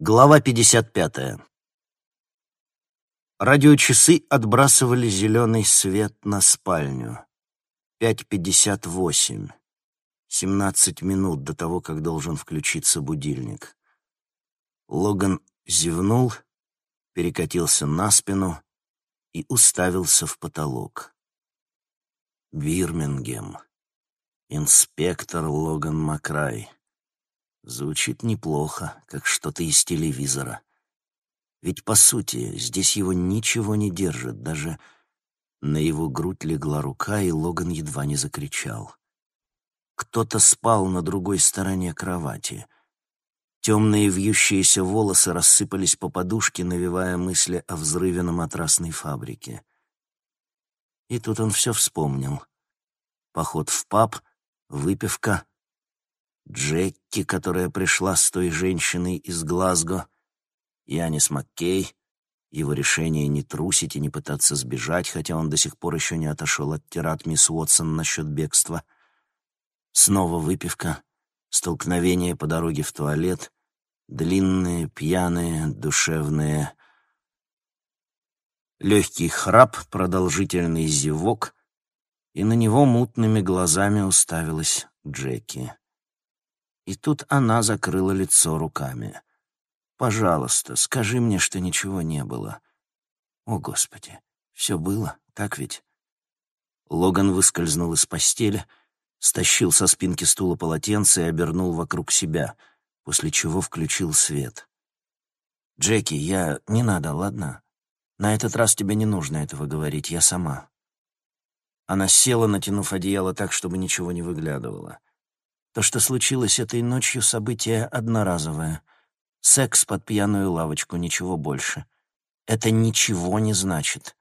Глава 55. Радиочасы отбрасывали зеленый свет на спальню. 5.58. 17 минут до того, как должен включиться будильник. Логан зевнул, перекатился на спину и уставился в потолок. Бирмингем. Инспектор Логан Макрай. Звучит неплохо, как что-то из телевизора. Ведь, по сути, здесь его ничего не держит, даже на его грудь легла рука, и Логан едва не закричал. Кто-то спал на другой стороне кровати. Темные вьющиеся волосы рассыпались по подушке, навевая мысли о взрыве на матрасной фабрике. И тут он все вспомнил. Поход в паб, выпивка, Джекки, которая пришла с той женщиной из Глазго, Янис Маккей, его решение не трусить и не пытаться сбежать, хотя он до сих пор еще не отошел от тират мисс Уотсон насчет бегства. Снова выпивка, столкновение по дороге в туалет, длинные, пьяные, душевные... Легкий храп, продолжительный зевок, и на него мутными глазами уставилась Джеки. И тут она закрыла лицо руками. «Пожалуйста, скажи мне, что ничего не было». «О, Господи, все было, так ведь?» Логан выскользнул из постели, стащил со спинки стула полотенце и обернул вокруг себя, после чего включил свет. «Джеки, я... Не надо, ладно? На этот раз тебе не нужно этого говорить, я сама». Она села, натянув одеяло так, чтобы ничего не выглядывало. То, что случилось этой ночью, событие одноразовое. Секс под пьяную лавочку, ничего больше. Это ничего не значит.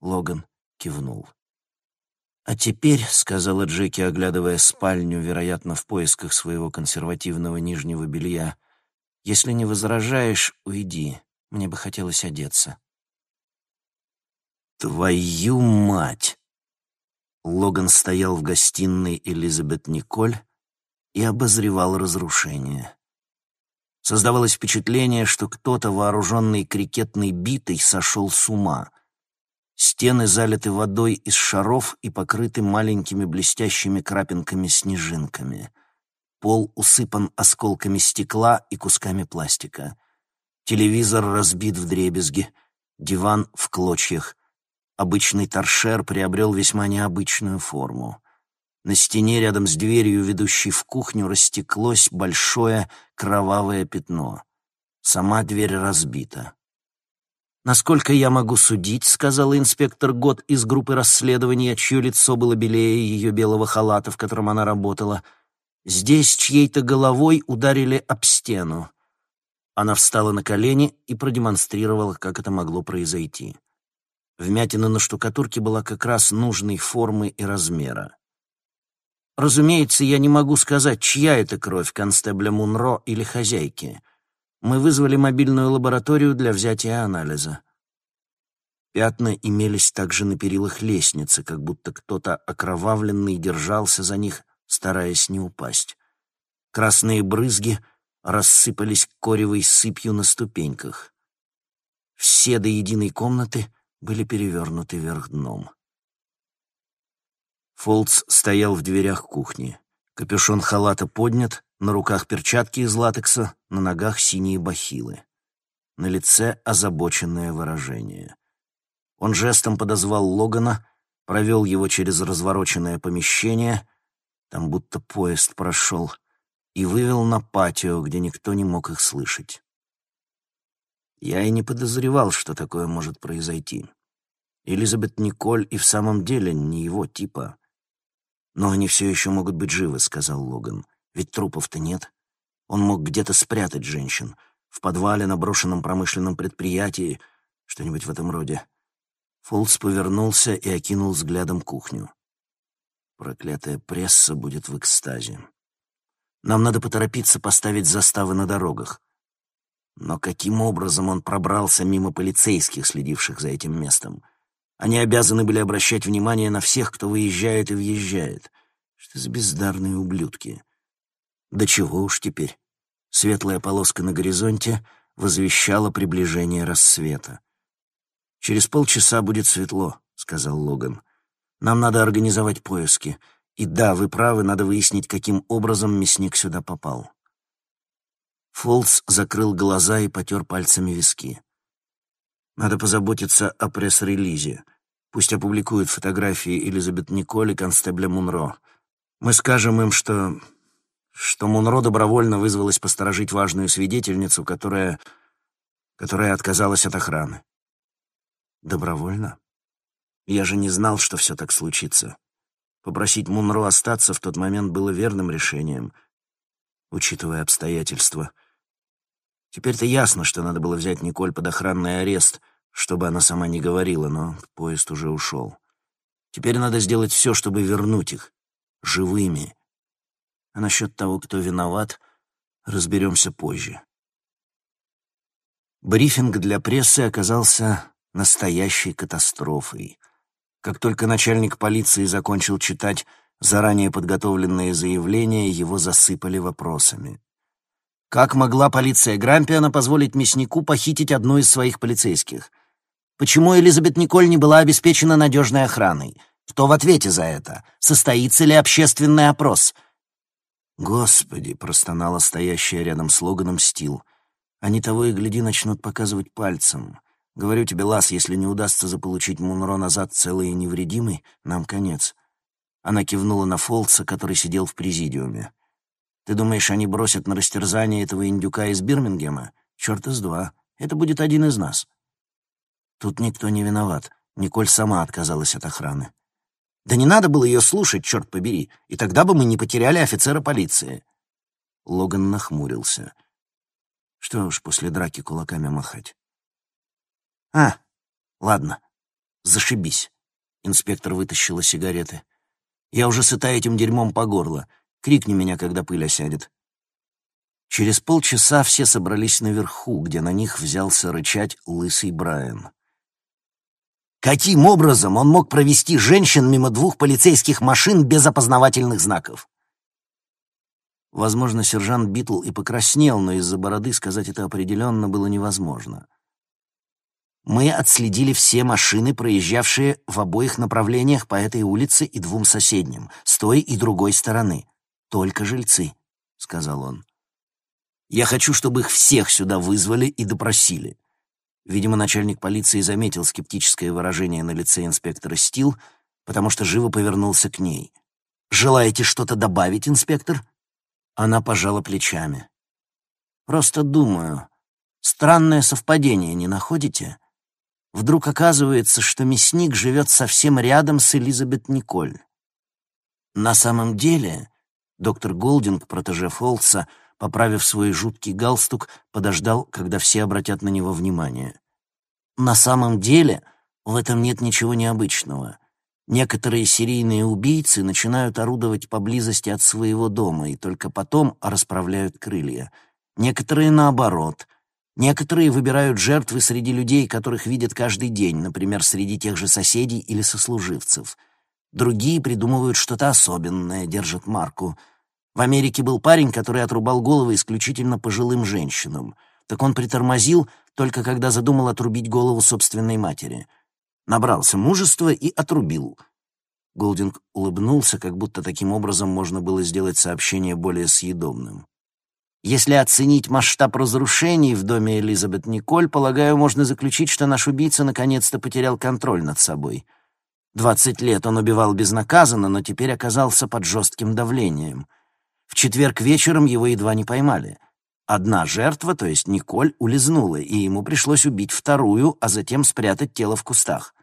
Логан кивнул. «А теперь», — сказала Джеки, оглядывая спальню, вероятно, в поисках своего консервативного нижнего белья, «если не возражаешь, уйди. Мне бы хотелось одеться». «Твою мать!» Логан стоял в гостиной Элизабет Николь и обозревал разрушение. Создавалось впечатление, что кто-то, вооруженный крикетной битой, сошел с ума. Стены залиты водой из шаров и покрыты маленькими блестящими крапинками-снежинками. Пол усыпан осколками стекла и кусками пластика. Телевизор разбит в дребезги, диван в клочьях — Обычный торшер приобрел весьма необычную форму. На стене рядом с дверью, ведущей в кухню, растеклось большое кровавое пятно. Сама дверь разбита. «Насколько я могу судить», — сказала инспектор Год из группы расследования, чье лицо было белее ее белого халата, в котором она работала, «здесь чьей-то головой ударили об стену». Она встала на колени и продемонстрировала, как это могло произойти. Вмятина на штукатурке была как раз нужной формы и размера. Разумеется, я не могу сказать, чья это кровь, констебля Мунро или хозяйки. Мы вызвали мобильную лабораторию для взятия анализа. Пятна имелись также на перилах лестницы, как будто кто-то окровавленный держался за них, стараясь не упасть. Красные брызги рассыпались коревой сыпью на ступеньках. Все до единой комнаты были перевернуты вверх дном. Фолдс стоял в дверях кухни. Капюшон халата поднят, на руках перчатки из латекса, на ногах синие бахилы. На лице озабоченное выражение. Он жестом подозвал Логана, провел его через развороченное помещение, там будто поезд прошел, и вывел на патио, где никто не мог их слышать. Я и не подозревал, что такое может произойти. Элизабет Николь и в самом деле не его типа. «Но они все еще могут быть живы», — сказал Логан. «Ведь трупов-то нет. Он мог где-то спрятать женщин. В подвале на брошенном промышленном предприятии. Что-нибудь в этом роде». Фолдс повернулся и окинул взглядом кухню. Проклятая пресса будет в экстазе. Нам надо поторопиться поставить заставы на дорогах. Но каким образом он пробрался мимо полицейских, следивших за этим местом? Они обязаны были обращать внимание на всех, кто выезжает и въезжает. Что за бездарные ублюдки? Да чего уж теперь. Светлая полоска на горизонте возвещала приближение рассвета. «Через полчаса будет светло», — сказал Логан. «Нам надо организовать поиски. И да, вы правы, надо выяснить, каким образом мясник сюда попал». Фолс закрыл глаза и потер пальцами виски. «Надо позаботиться о пресс-релизе. Пусть опубликуют фотографии Элизабет Николь и констебля Мунро. Мы скажем им, что что Мунро добровольно вызвалась посторожить важную свидетельницу, которая... которая отказалась от охраны. Добровольно? Я же не знал, что все так случится. Попросить Мунро остаться в тот момент было верным решением, учитывая обстоятельства. Теперь-то ясно, что надо было взять Николь под охранный арест, чтобы она сама не говорила, но поезд уже ушел. Теперь надо сделать все, чтобы вернуть их, живыми, а насчет того, кто виноват, разберемся позже. Брифинг для прессы оказался настоящей катастрофой. Как только начальник полиции закончил читать заранее подготовленные заявления, его засыпали вопросами. Как могла полиция Грампиана позволить мяснику похитить одну из своих полицейских? Почему Элизабет Николь не была обеспечена надежной охраной? Кто в ответе за это? Состоится ли общественный опрос? «Господи!» — простонала стоящая рядом с Логаном Стил. «Они того и гляди начнут показывать пальцем. Говорю тебе, Лас, если не удастся заполучить Мунро назад целый и невредимый, нам конец». Она кивнула на Фолтса, который сидел в президиуме. «Ты думаешь, они бросят на растерзание этого индюка из Бирмингема? Черт из два. Это будет один из нас». Тут никто не виноват. Николь сама отказалась от охраны. Да не надо было ее слушать, черт побери, и тогда бы мы не потеряли офицера полиции. Логан нахмурился. Что уж после драки кулаками махать. А, ладно, зашибись. Инспектор вытащила сигареты. Я уже сыта этим дерьмом по горло. Крикни меня, когда пыль осядет. Через полчаса все собрались наверху, где на них взялся рычать лысый Брайан. Каким образом он мог провести женщин мимо двух полицейских машин без опознавательных знаков? Возможно, сержант Битл и покраснел, но из-за бороды сказать это определенно было невозможно. Мы отследили все машины, проезжавшие в обоих направлениях по этой улице и двум соседним, с той и другой стороны. Только жильцы, — сказал он. Я хочу, чтобы их всех сюда вызвали и допросили. Видимо, начальник полиции заметил скептическое выражение на лице инспектора Стил, потому что живо повернулся к ней. «Желаете что-то добавить, инспектор?» Она пожала плечами. «Просто думаю. Странное совпадение, не находите? Вдруг оказывается, что мясник живет совсем рядом с Элизабет Николь. На самом деле...» Доктор Голдинг, протеже Фолса, поправив свой жуткий галстук, подождал, когда все обратят на него внимание. На самом деле в этом нет ничего необычного. Некоторые серийные убийцы начинают орудовать поблизости от своего дома и только потом расправляют крылья. Некоторые наоборот. Некоторые выбирают жертвы среди людей, которых видят каждый день, например, среди тех же соседей или сослуживцев. Другие придумывают что-то особенное, держат марку — в Америке был парень, который отрубал головы исключительно пожилым женщинам. Так он притормозил, только когда задумал отрубить голову собственной матери. Набрался мужества и отрубил. Голдинг улыбнулся, как будто таким образом можно было сделать сообщение более съедобным. Если оценить масштаб разрушений в доме Элизабет Николь, полагаю, можно заключить, что наш убийца наконец-то потерял контроль над собой. Двадцать лет он убивал безнаказанно, но теперь оказался под жестким давлением. В четверг вечером его едва не поймали. Одна жертва, то есть Николь, улизнула, и ему пришлось убить вторую, а затем спрятать тело в кустах.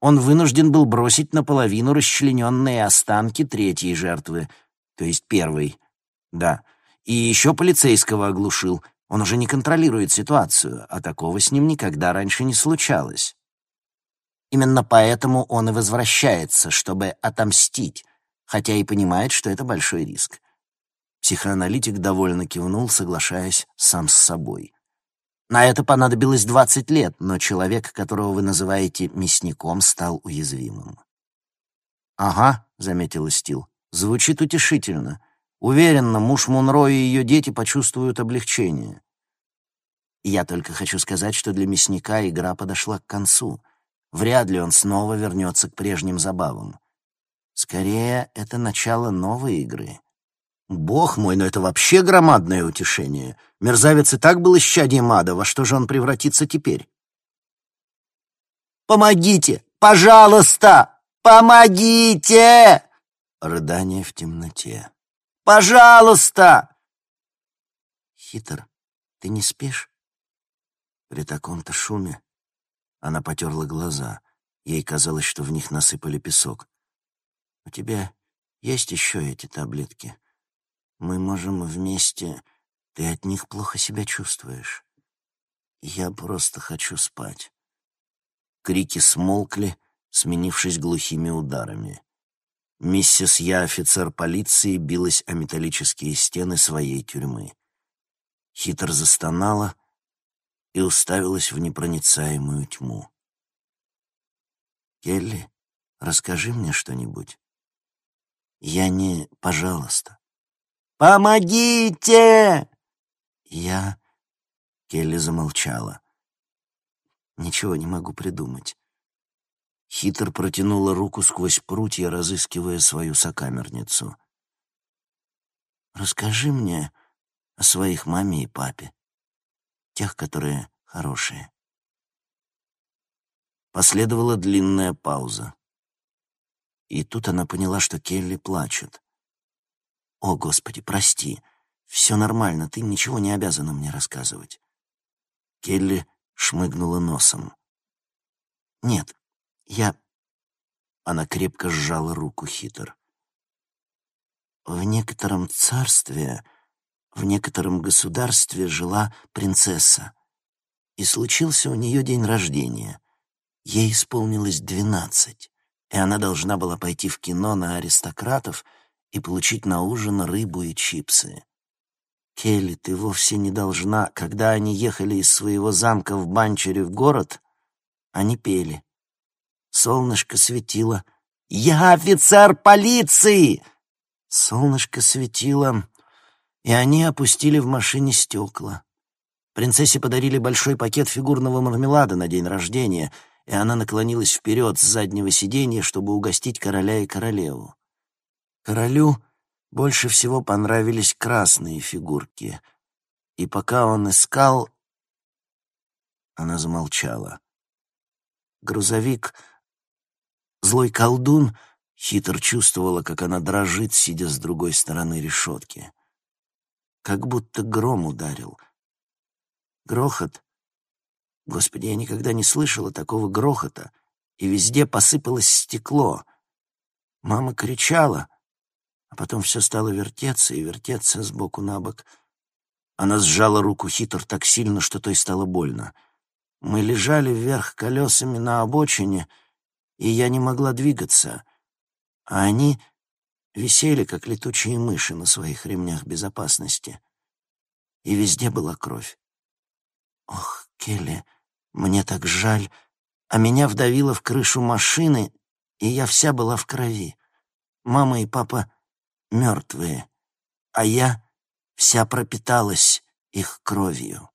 Он вынужден был бросить наполовину расчлененные останки третьей жертвы, то есть первой. Да. И еще полицейского оглушил. Он уже не контролирует ситуацию, а такого с ним никогда раньше не случалось. Именно поэтому он и возвращается, чтобы отомстить, хотя и понимает, что это большой риск. Психоаналитик довольно кивнул, соглашаясь сам с собой. На это понадобилось двадцать лет, но человек, которого вы называете мясником, стал уязвимым. «Ага», — заметила Стил, — «звучит утешительно. Уверенно, муж Мунро и ее дети почувствуют облегчение. Я только хочу сказать, что для мясника игра подошла к концу. Вряд ли он снова вернется к прежним забавам. Скорее, это начало новой игры. Бог мой, но это вообще громадное утешение. Мерзавец и так был исчадием ада, во что же он превратится теперь? «Помогите! Пожалуйста! Помогите!» Рыдание в темноте. «Пожалуйста!» «Хитр, ты не спишь?» При таком-то шуме она потерла глаза. Ей казалось, что в них насыпали песок. «У тебя есть еще эти таблетки? Мы можем вместе... Ты от них плохо себя чувствуешь. Я просто хочу спать». Крики смолкли, сменившись глухими ударами. Миссис Я, офицер полиции, билась о металлические стены своей тюрьмы. Хитр застонала и уставилась в непроницаемую тьму. «Келли, расскажи мне что-нибудь». «Я не... Пожалуйста». «Помогите!» «Я...» Келли замолчала. «Ничего не могу придумать». Хитр протянула руку сквозь прутья, разыскивая свою сокамерницу. «Расскажи мне о своих маме и папе, тех, которые хорошие». Последовала длинная пауза. И тут она поняла, что Келли плачет. «О, Господи, прости. Все нормально, ты ничего не обязана мне рассказывать». Келли шмыгнула носом. «Нет, я...» Она крепко сжала руку Хитер. В некотором царстве, в некотором государстве жила принцесса, и случился у нее день рождения. Ей исполнилось двенадцать, и она должна была пойти в кино на аристократов и получить на ужин рыбу и чипсы. Келли, ты вовсе не должна. Когда они ехали из своего замка в Банчере в город, они пели. Солнышко светило. «Я офицер полиции!» Солнышко светило, и они опустили в машине стекла. Принцессе подарили большой пакет фигурного мармелада на день рождения, и она наклонилась вперед с заднего сиденья, чтобы угостить короля и королеву. Королю больше всего понравились красные фигурки, и пока он искал... Она замолчала. Грузовик Злой колдун хитр чувствовала, как она дрожит, сидя с другой стороны решетки. Как будто гром ударил. Грохот. Господи, я никогда не слышала такого грохота, и везде посыпалось стекло. Мама кричала, потом все стало вертеться и вертеться сбоку на бок. Она сжала руку хитр так сильно, что той стало больно. Мы лежали вверх колесами на обочине — и я не могла двигаться, а они висели, как летучие мыши на своих ремнях безопасности. И везде была кровь. Ох, Келли, мне так жаль. А меня вдавило в крышу машины, и я вся была в крови. Мама и папа мертвые, а я вся пропиталась их кровью.